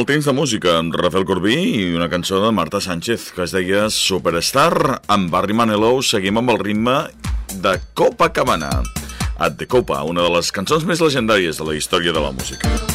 El temps de música amb Rafael Corbí i una cançó de Marta Sánchez que es deia Superstar. Amb Barry Manilow seguim amb el ritme de Copacabana. At the Copa, una de les cançons més legendàries de la història de la música.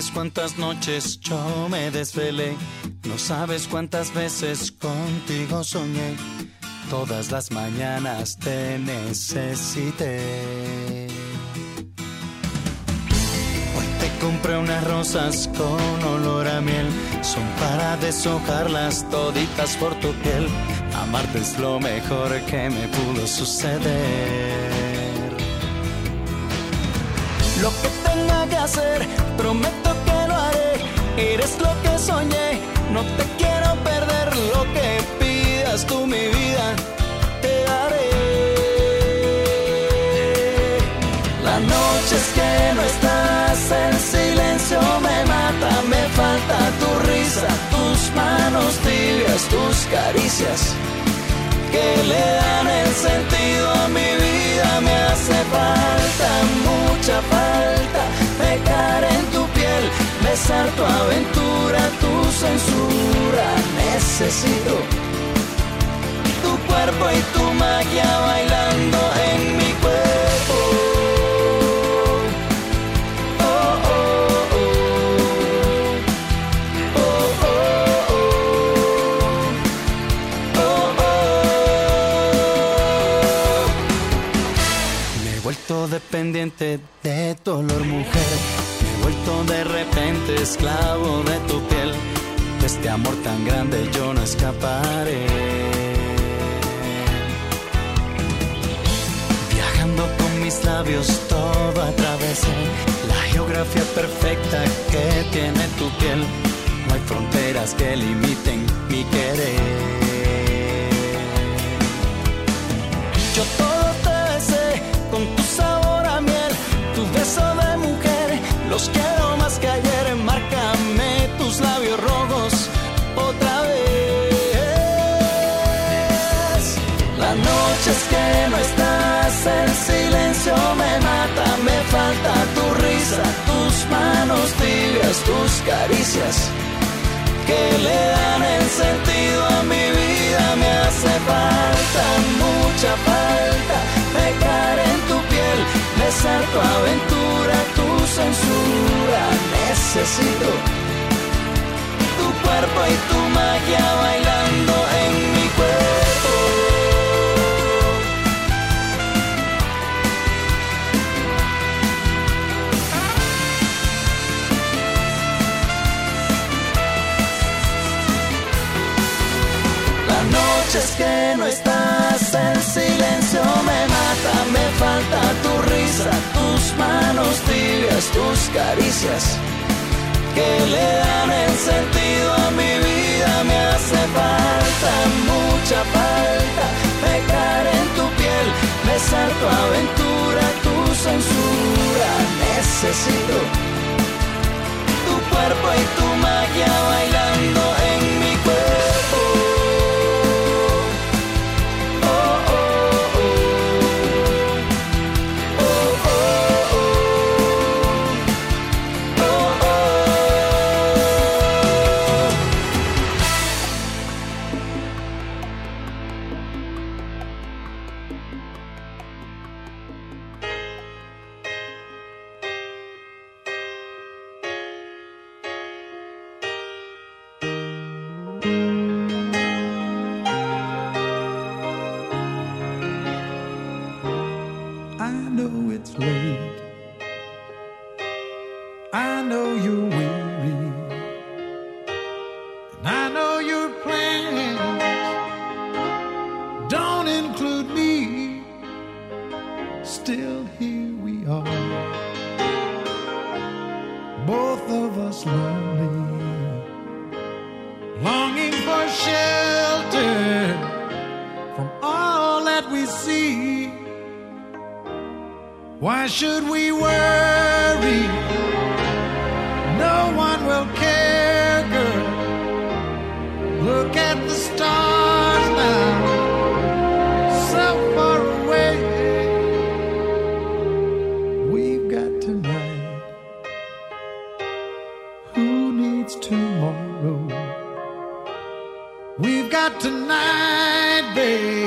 sabes cuántas noches yo me desvelé, no sabes cuántas veces contigo soñé, todas las mañanas te necesité. Hoy te compré unas rosas con olor a miel, son para deshojarlas toditas por tu piel, amarte es lo mejor que me pudo suceder. Lo que tenga que hacer, prometo Eres lo que soñé, no te quiero perder. Lo que pidas tú, mi vida, te daré. Las noches que no estás, el silencio me mata. Me falta tu risa, tus manos tibias, tus caricias que le dan el sentido a mi vida. Me hace falta, besar tu aventura, tu censura. Necesito tu cuerpo y tu magia bailando en mi cuerpo. Oh, oh, oh. Me he vuelto dependiente de tu olor, mujer. De repente esclavo de tu piel. De este amor tan grande yo no escaparé. Viajando con mis labios todo atravesé. La geografía perfecta que tiene tu piel. No hay fronteras que limiten mi querer. Yo todo te besé con tu sabor Los más que ayer. Márcame tus labios rojos otra vez. Las noches que no estás, el silencio me mata. Me falta tu risa, tus manos tibias, tus caricias que le dan el sentido a mi vida. Me hace falta, mucha falta, besar tu aventura, tu censura. Necesito manos tibias, tus caricias, que le dan el sentido a mi vida, me hace falta, mucha falta, pecar en tu piel, besar tu aventura, tu censura, necesito tu cuerpo y tu magia bailando en Why should we worry? No one will care, girl. Look at the stars now, so far away. We've got tonight. Who needs tomorrow? We've got tonight, babe.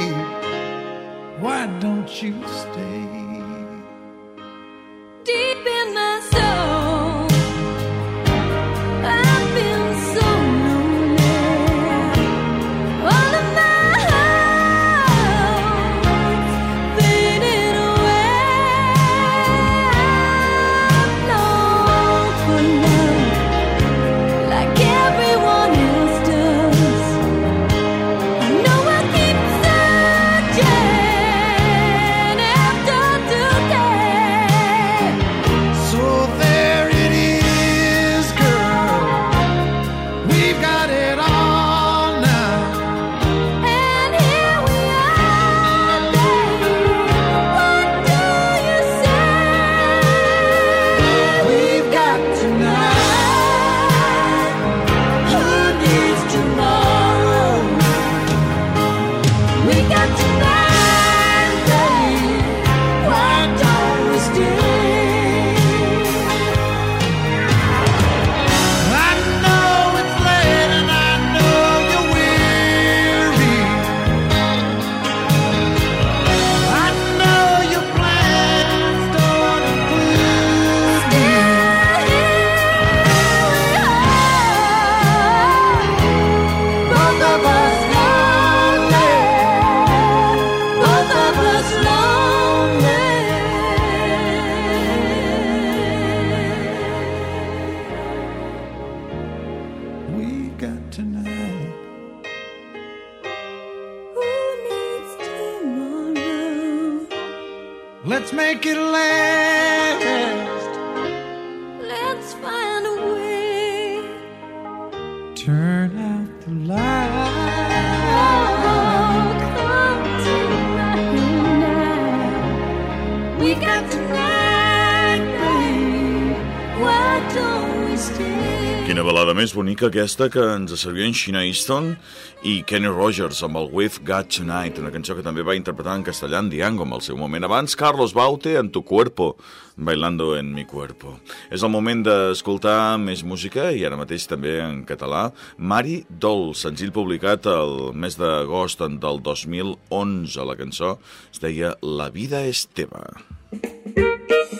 Més bonica aquesta que ens servia en Sheena Easton i Kenny Rogers amb el We've Got Tonight, una cançó que també va interpretar en castellà en Diango en el seu moment. Abans, Carlos Baute en Tu Cuerpo, Bailando en mi cuerpo. És el moment d'escoltar més música i ara mateix també en català. Mari Dol, senzill publicat el mes d'agost del 2011. La cançó es deia La vida és teva.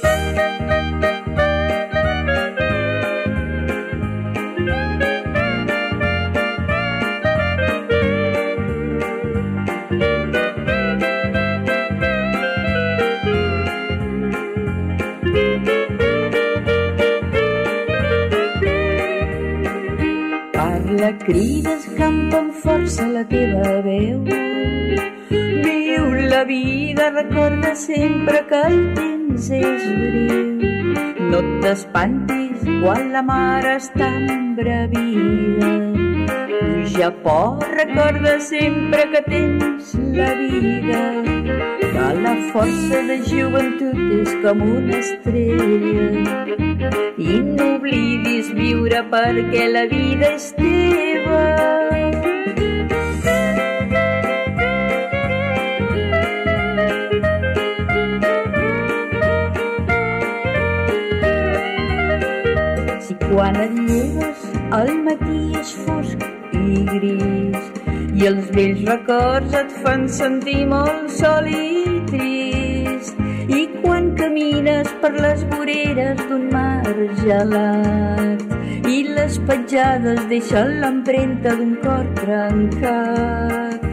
Parla, crides, campa amb força la teva veu. Viu la vida, recorda sempre que el temps és breu. No t'espantis quan la mar està embravida. Puja por, recorda sempre que tens la vida. Que la força de joventut és com una estrella i no oblidis viure perquè la vida és teva. Si quan et lleves al matí és fosc i gris i els vells records et fan sentir molt sol i trist i quan camines per les voreres d'un mar gelat i les petjades deixen l'empremta d'un cor trencat.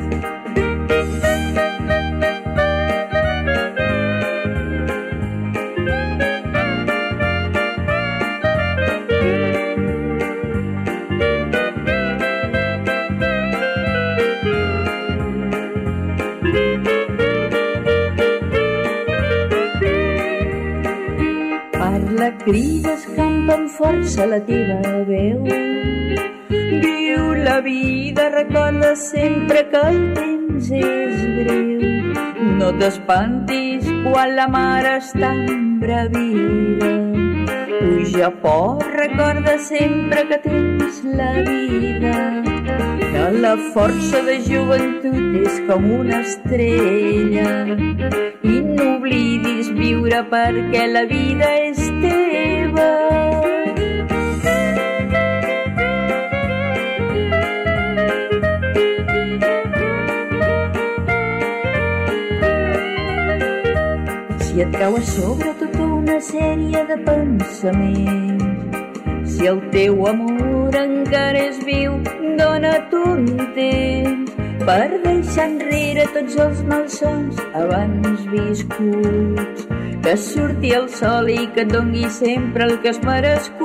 Parla, crides, campa amb força la teva veu. Viu la vida, recorda sempre que el temps és breu. No t'espantis quan la mar està embravida. Puja por, recorda sempre que tens la vida. Que la força de joventut és com una estrella i no oblidis viure perquè la vida és teva. Si et cau a sobre tota una sèrie de pensaments, si el teu amor encara és viu, dona't un temps per deixar enrere tots els malsons abans viscuts. Que surti el sol i que et dongui sempre el que has merescut.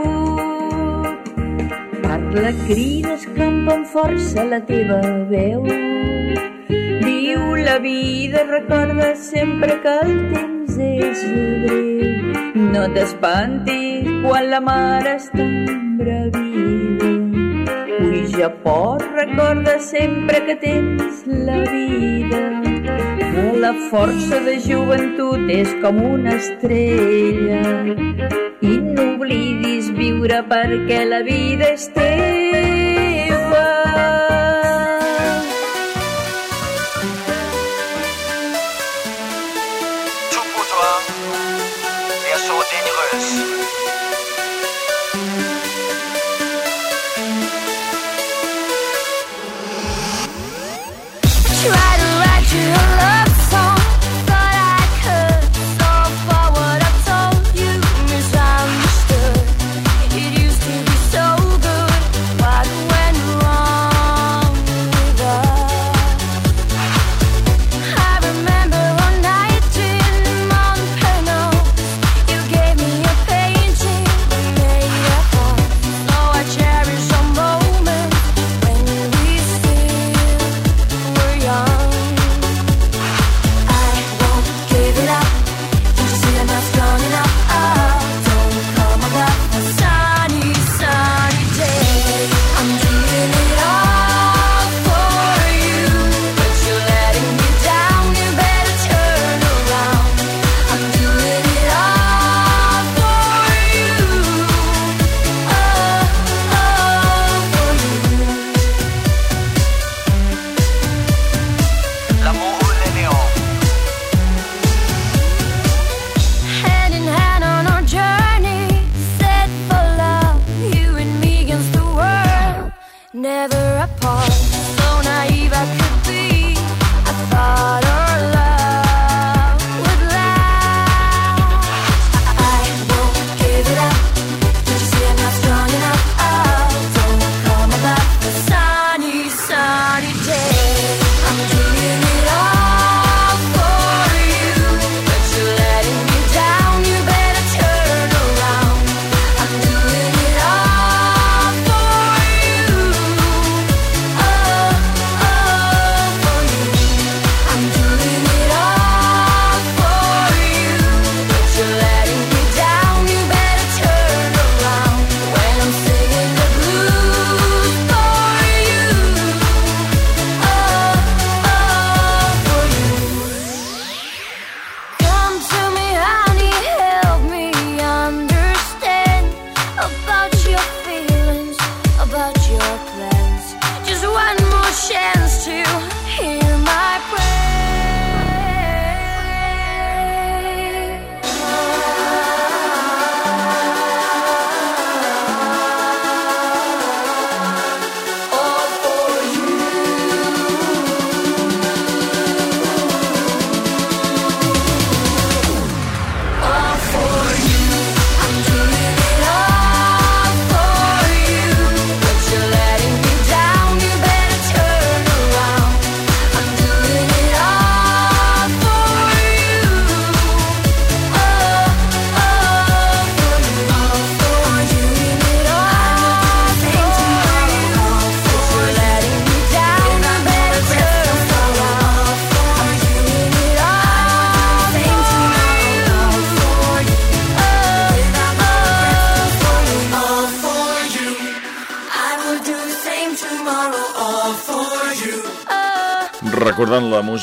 Parla, crides, campa amb força la teva veu. Viu la vida, recorda sempre que el temps és breu. No t'espantis quan la mar està embravida. Puja por, recorda sempre que tens la vida. Que la força de joventut és com una estrella. I no oblidis viure perquè la vida és teva.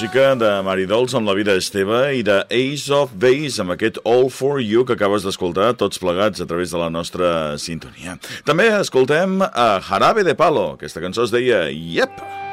Música de Mari Dols amb la vida Esteve i de Ace of Base amb aquest All For You que acabes d'escoltar tots plegats a través de la nostra sintonia. També escoltem a Jarabe de Palo. Aquesta cançó es deia Yep. y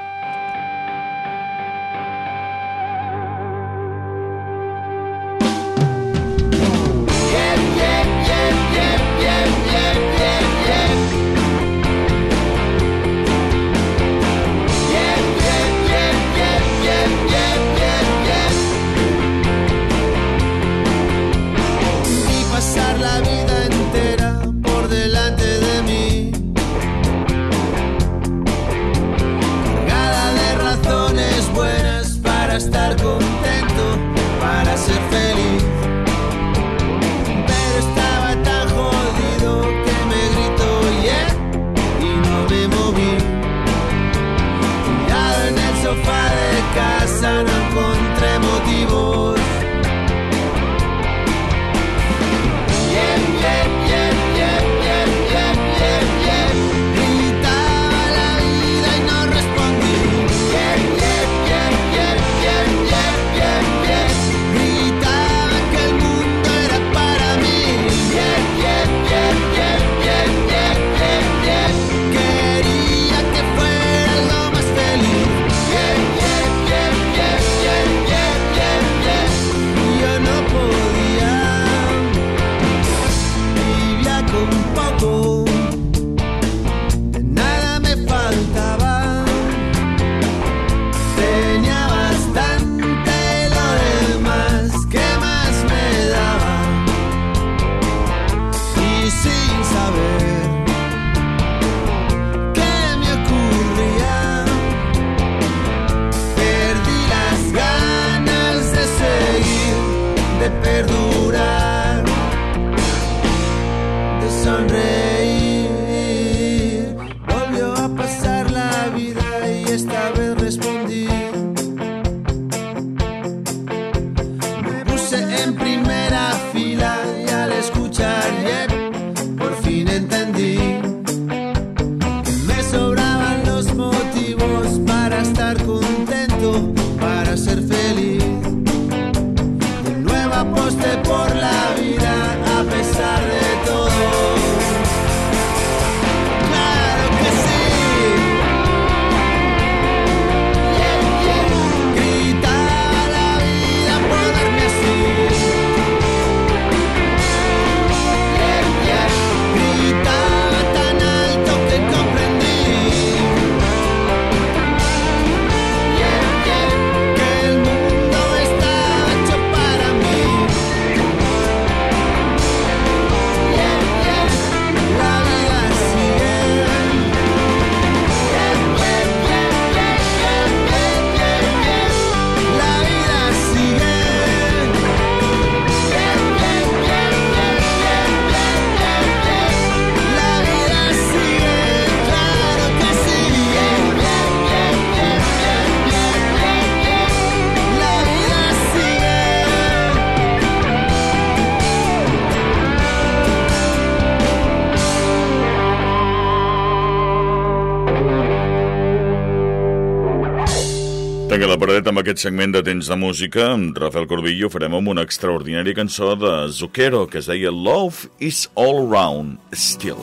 aquest segment de temps de música. Amb Rafael Corbillo farem amb una extraordinària cançó de Zucchero que es deia Love is all around still.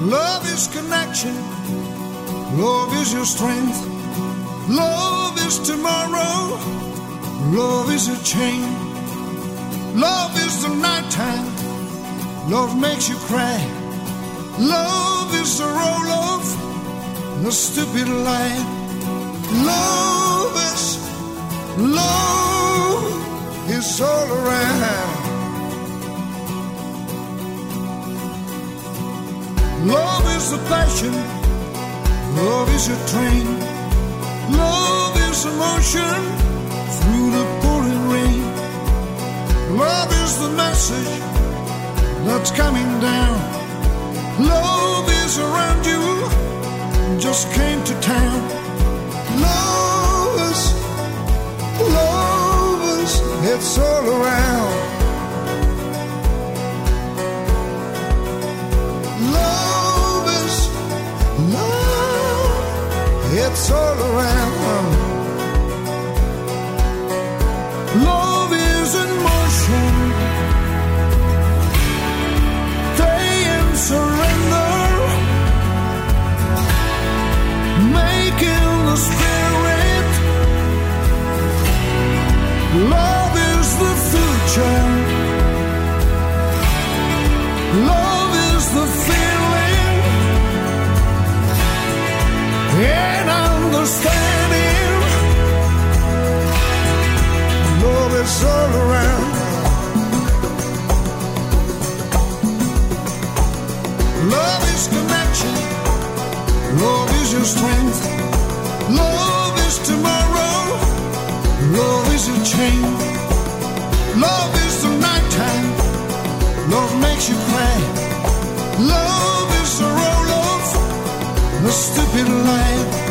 Love is connection. Love is your strength. Love is tomorrow. Love is a chain. Love is the nighttime. Love makes you cry. Love is a roll of the stupid lie. Love is, love is all around. Love is the passion. Love is a train. Love is emotion through the pouring rain. Love is the message that's coming down. Love is around you, just came to town. Love is, love is, it's all around. Love is, love, it's all around. understanding. Love is all around. Love is connection. Love is your strength. Love is tomorrow. Love is a chain. Love is the nighttime. Love makes you cry. Love is the roll of the stupid light.